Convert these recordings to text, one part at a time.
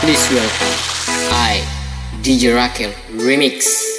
please welcome I, DJ Raquel. Remix.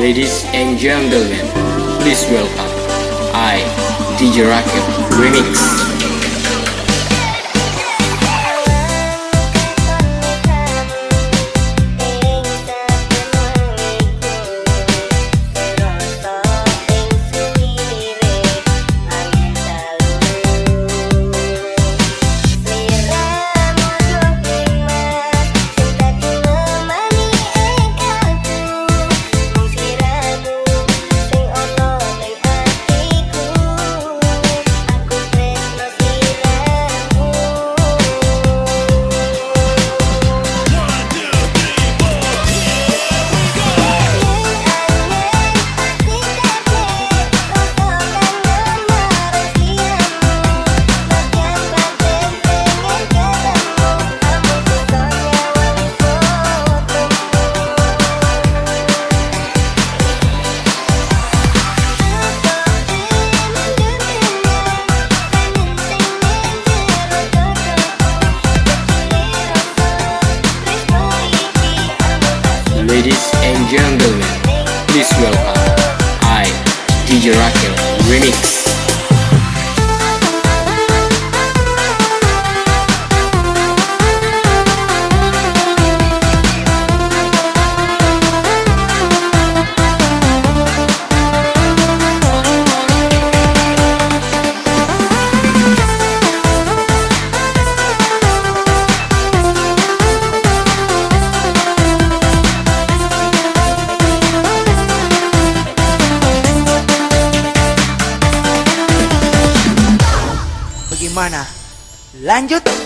Ladies and gentlemen, please welcome I, DJ Rakel Remix. Lanjut.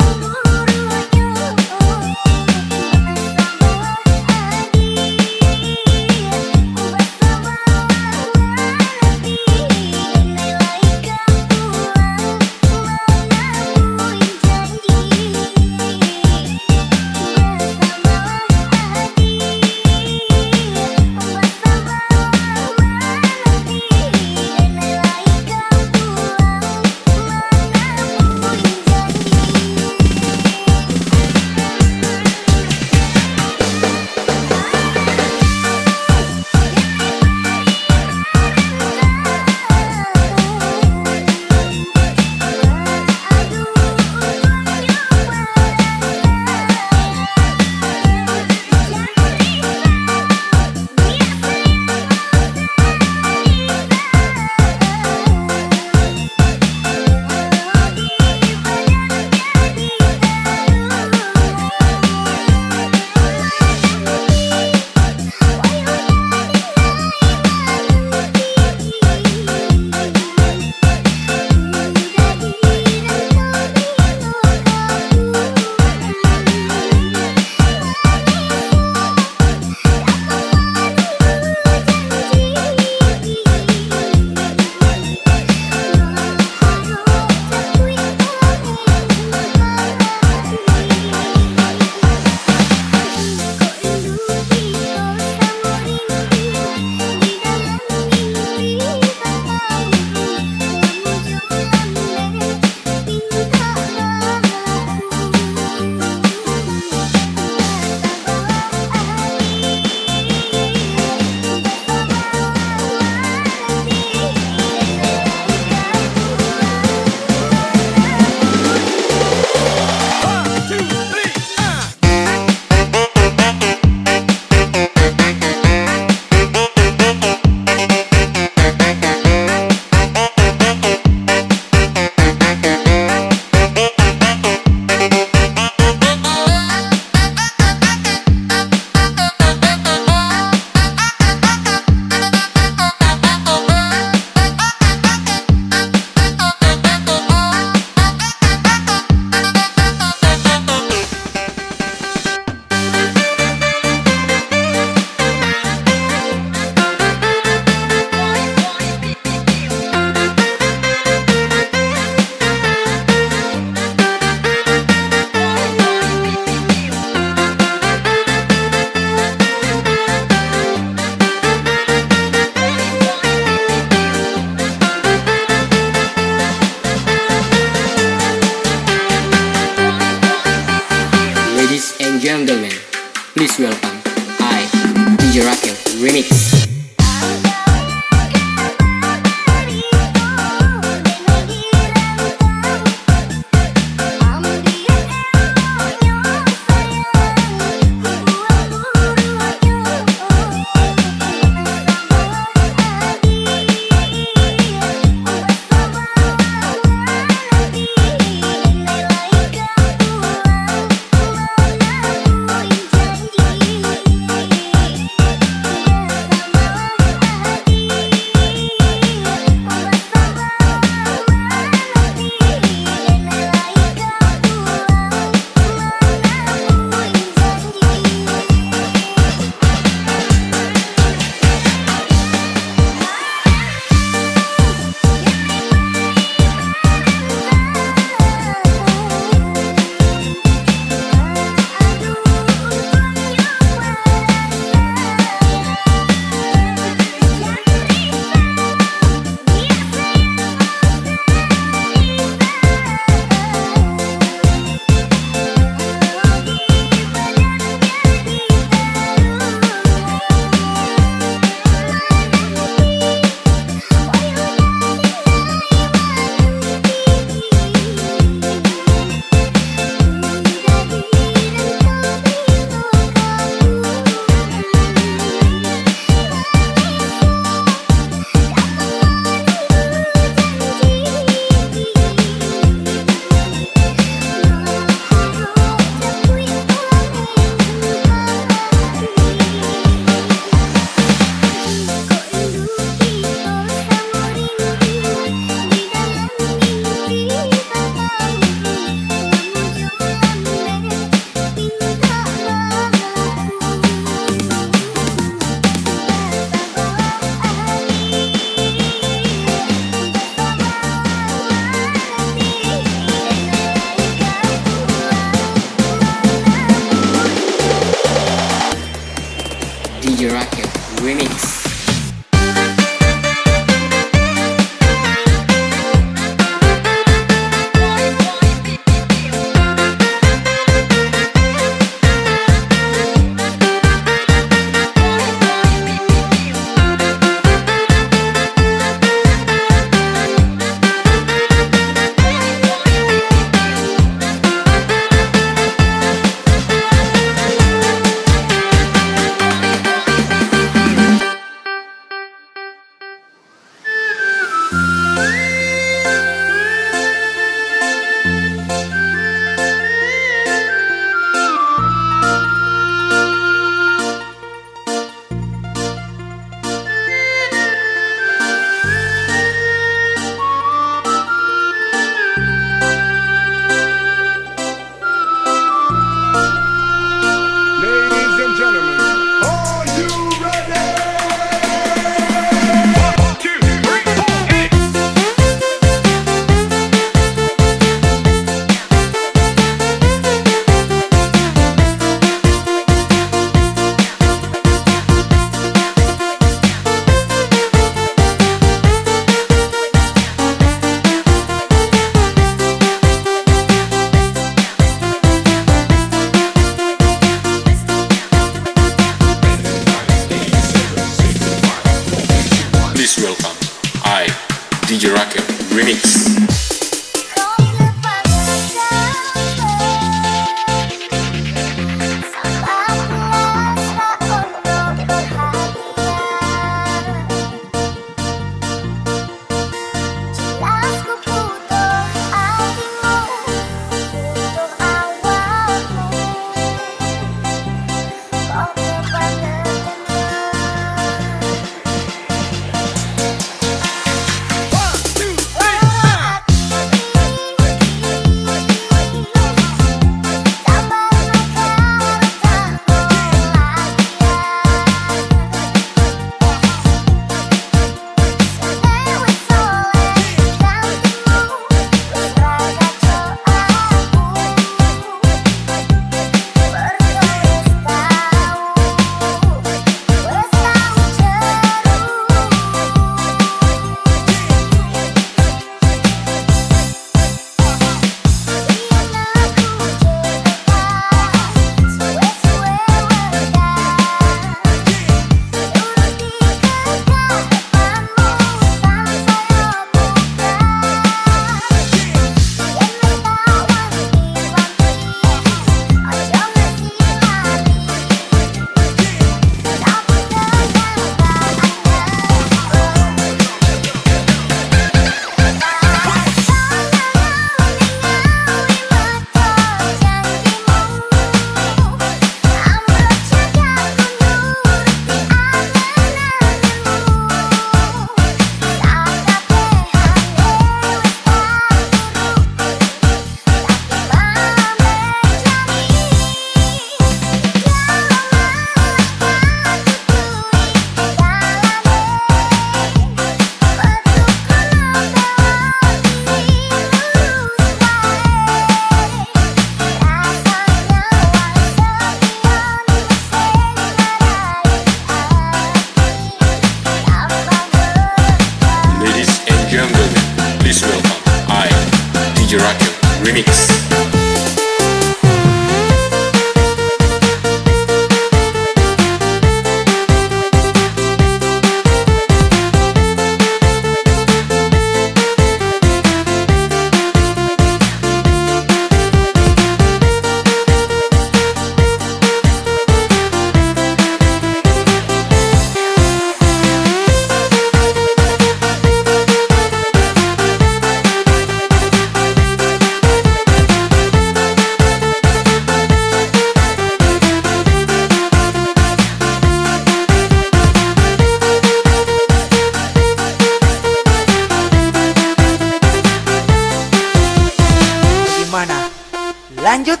Lanjut. Ladies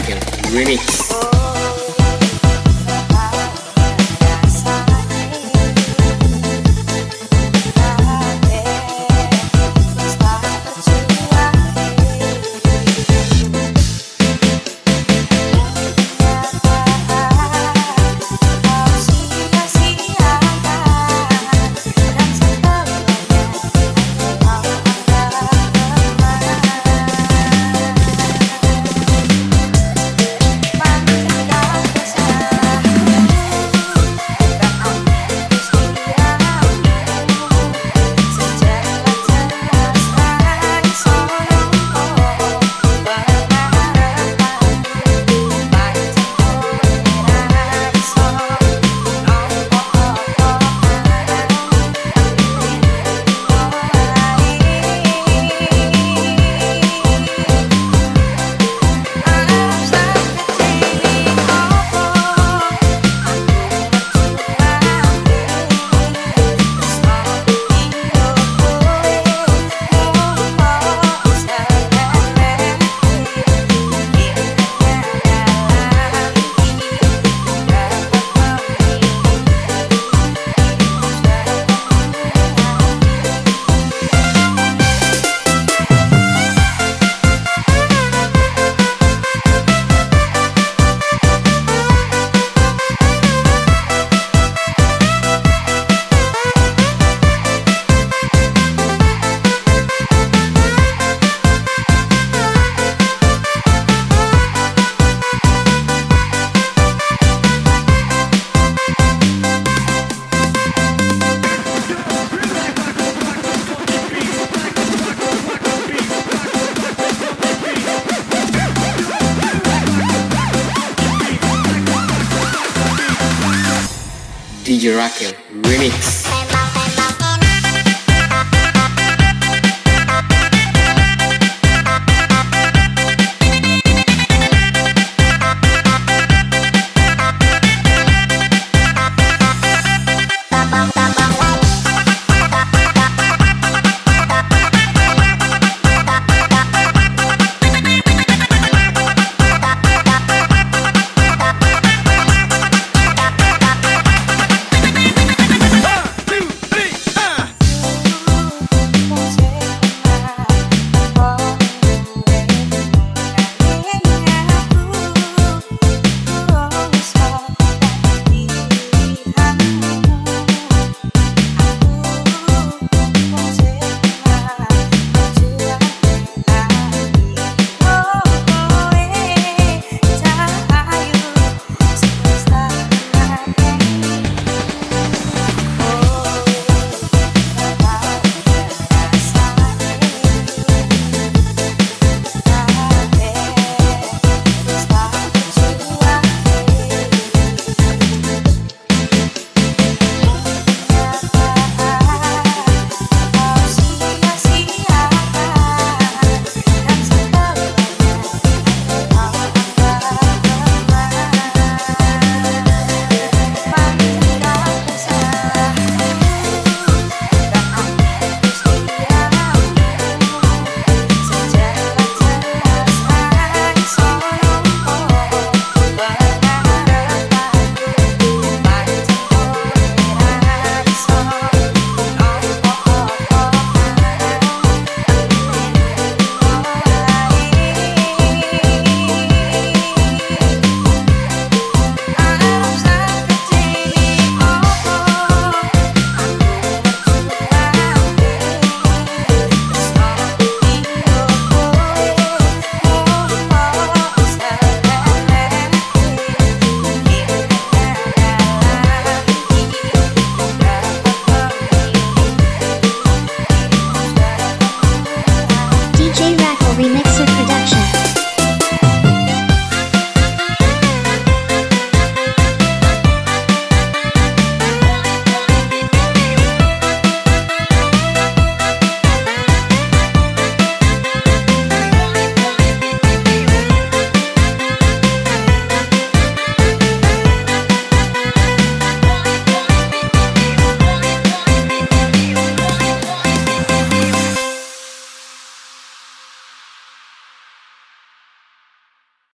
Rakim Remix. Remix